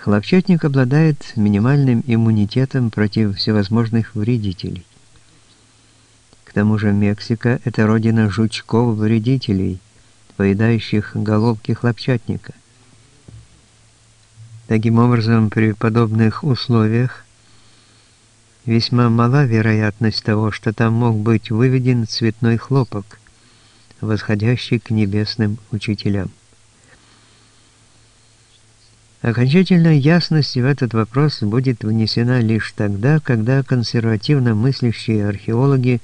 Хлопчатник обладает минимальным иммунитетом против всевозможных вредителей. К тому же Мексика – это родина жучков-вредителей, поедающих головки хлопчатника. Таким образом, при подобных условиях весьма мала вероятность того, что там мог быть выведен цветной хлопок, восходящий к небесным учителям. Окончательная ясность в этот вопрос будет внесена лишь тогда, когда консервативно мыслящие археологи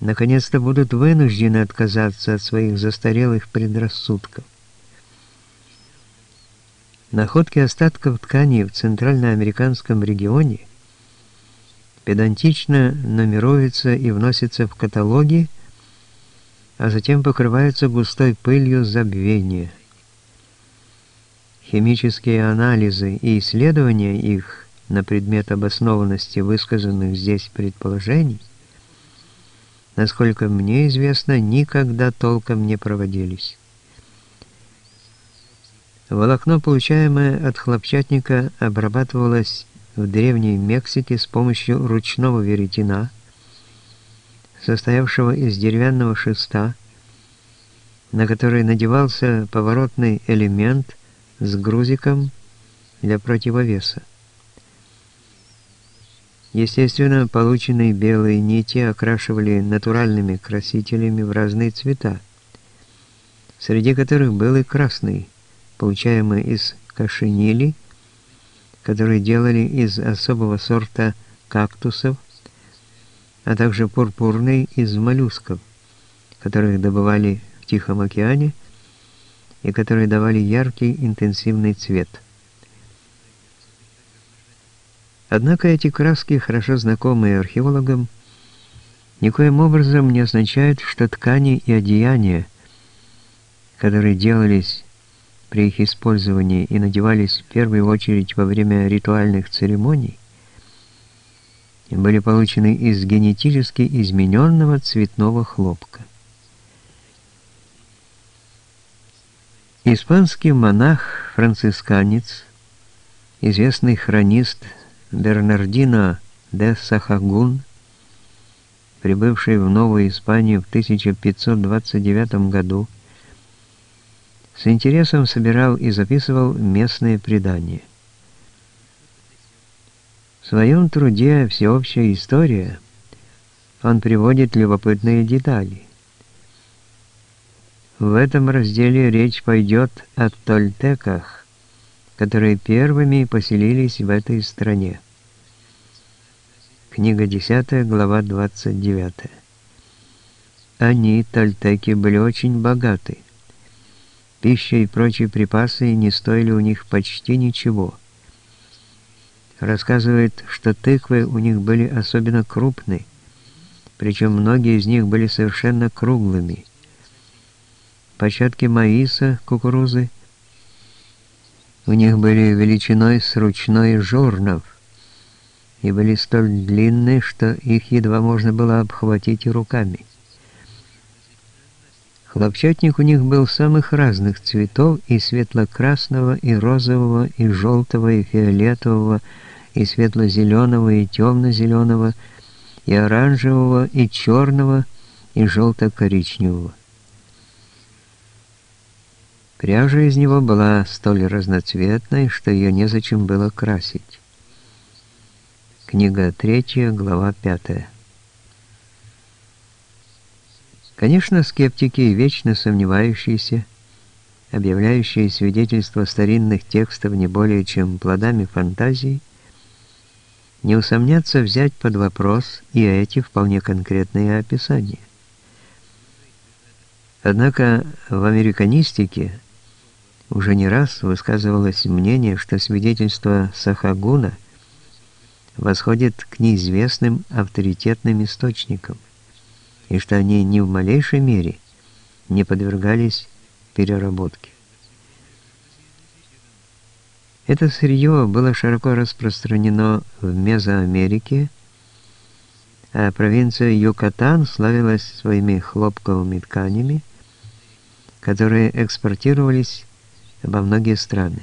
наконец-то будут вынуждены отказаться от своих застарелых предрассудков. Находки остатков тканей в центральноамериканском регионе педантично нумеруются и вносятся в каталоги, а затем покрываются густой пылью забвения – Химические анализы и исследования их на предмет обоснованности высказанных здесь предположений, насколько мне известно, никогда толком не проводились. Волокно, получаемое от хлопчатника, обрабатывалось в Древней Мексике с помощью ручного веретена, состоявшего из деревянного шеста, на который надевался поворотный элемент – с грузиком для противовеса. Естественно, полученные белые нити окрашивали натуральными красителями в разные цвета, среди которых был и красный, получаемый из кашинили, который делали из особого сорта кактусов, а также пурпурный из моллюсков, которых добывали в Тихом океане и которые давали яркий интенсивный цвет. Однако эти краски, хорошо знакомые археологам, никоим образом не означают, что ткани и одеяния, которые делались при их использовании и надевались в первую очередь во время ритуальных церемоний, были получены из генетически измененного цветного хлопка. Испанский монах-францисканец, известный хронист Бернардино де Сахагун, прибывший в Новую Испанию в 1529 году, с интересом собирал и записывал местные предания. В своем труде «Всеобщая история» он приводит любопытные детали – в этом разделе речь пойдет о тольтеках, которые первыми поселились в этой стране. Книга 10, глава 29. Они, тольтеки, были очень богаты. Пища и прочие припасы не стоили у них почти ничего. Рассказывает, что тыквы у них были особенно крупные, причем многие из них были совершенно круглыми – початки маиса, кукурузы. У них были величиной с ручной жорнов и были столь длинные, что их едва можно было обхватить руками. Хлопчатник у них был самых разных цветов, и светло-красного, и розового, и желтого, и фиолетового, и светло-зеленого, и темно-зеленого, и оранжевого, и черного, и желто-коричневого. Пряжа из него была столь разноцветной, что ее незачем было красить. Книга 3, глава 5. Конечно, скептики вечно сомневающиеся, объявляющие свидетельства старинных текстов не более чем плодами фантазии, не усомнятся взять под вопрос и эти вполне конкретные описания. Однако в американистике уже не раз высказывалось мнение, что свидетельство Сахагуна восходит к неизвестным авторитетным источникам, и что они ни в малейшей мере не подвергались переработке. Это сырье было широко распространено в Мезоамерике, а провинция Юкатан славилась своими хлопковыми тканями, которые экспортировались во многие страны.